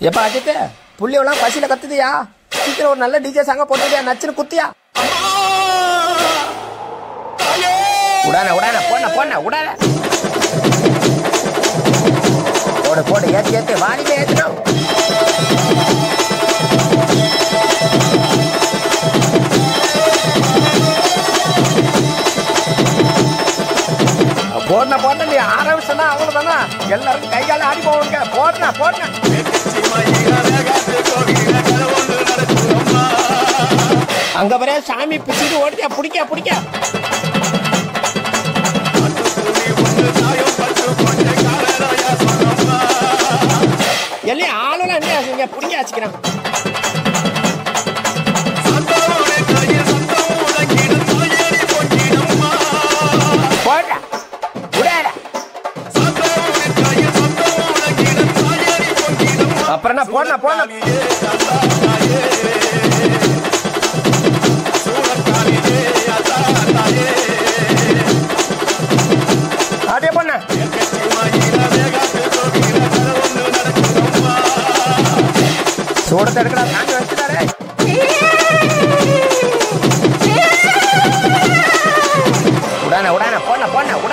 எப்பா அஜித்து? புள்ளியெல்லாம் பசியில் கத்துதியா? சீக்கிரம் ஒரு நல்ல டிஜே சாங்க போட்டுதியா நச்சுன்னு குத்தியா? உடான உடான போன போன உடான போடு போடு ஏத்து ஏத்து வாலிபே ஏத்துடும் போட்ட நீ ஆரம்பிச்சனா அவ்வளவுதானா? எல்லாரும் கையால ஆடி போவாங்க. போடன போட்டேன் அங்க வரைய சாமி பிடிச்சிட்டு ஓட்டியா பிடிக்க பிடிக்க? எல்லாம் ஆளுநர் என்ன பிடிக்க வச்சுக்கிறான் அப்புறம் என்ன போடன போடன அப்படியே போன சூடத்தை எடுக்கடா காஞ்சி வச்சுட்டாரே. உடான உடான போன போன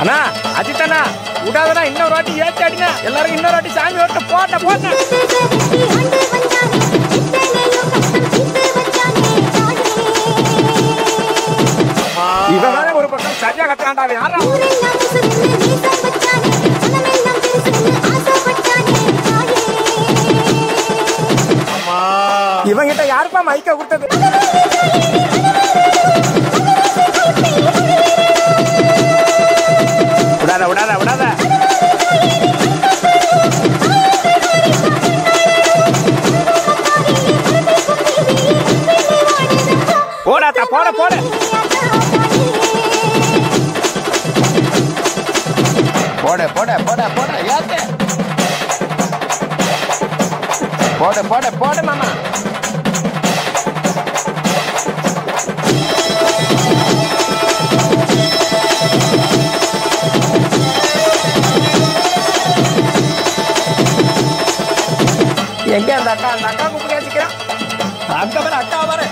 அண்ணா அஜித் அண்ணா விடாதடா இன்னொரு வாட்டி ஏத்தி அடிங்க எல்லாரும் இன்னொரு வாட்டி சாமி ஓட்ட போட்ட போட்ட. இவன் ஒரு பக்கம் சரியா கத்தாண்டா யாரா? இவங்கிட்ட யாருப்பா மைக்க கொடுத்தது? விடாத விடாத விடாத. போடாத்தா போட போட போட. போட போட போட மாமா. எங்க அந்த அக்கா? அந்த அக்கா கூப்பிட்டு வச்சுக்கிறான் அக்கா வர அக்கா வர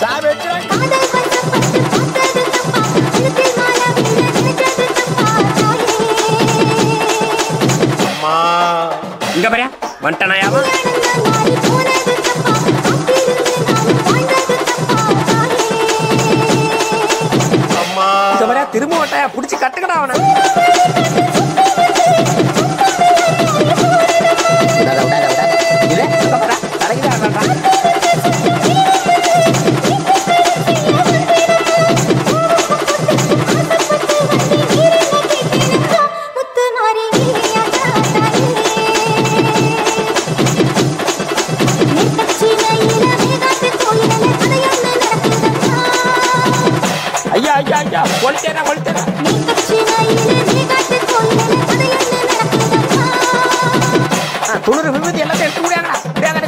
சாமி இங்க பாரு வந்துட்டானாயாவா இங்க புடிச்சு கட்டுக்கடா அவனை. ஐயா ஐயா ஐயா கொளுத்தேனா கொளுத்தேனா துளிர் விபத்து எல்லாத்தையும் எடுத்து முடியாங்கடா முடியாத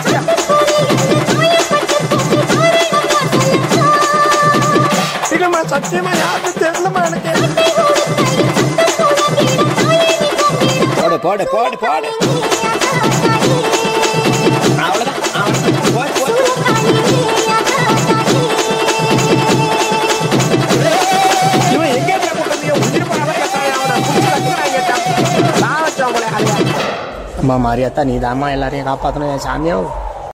இல்லம்மா சத்தியமா யாருக்கும் தெரியலமா எனக்கு? போடு போடு போடு போடு. మా మరి అత్త నీ దామా ఇల్లారే కాపాతను సామ్యం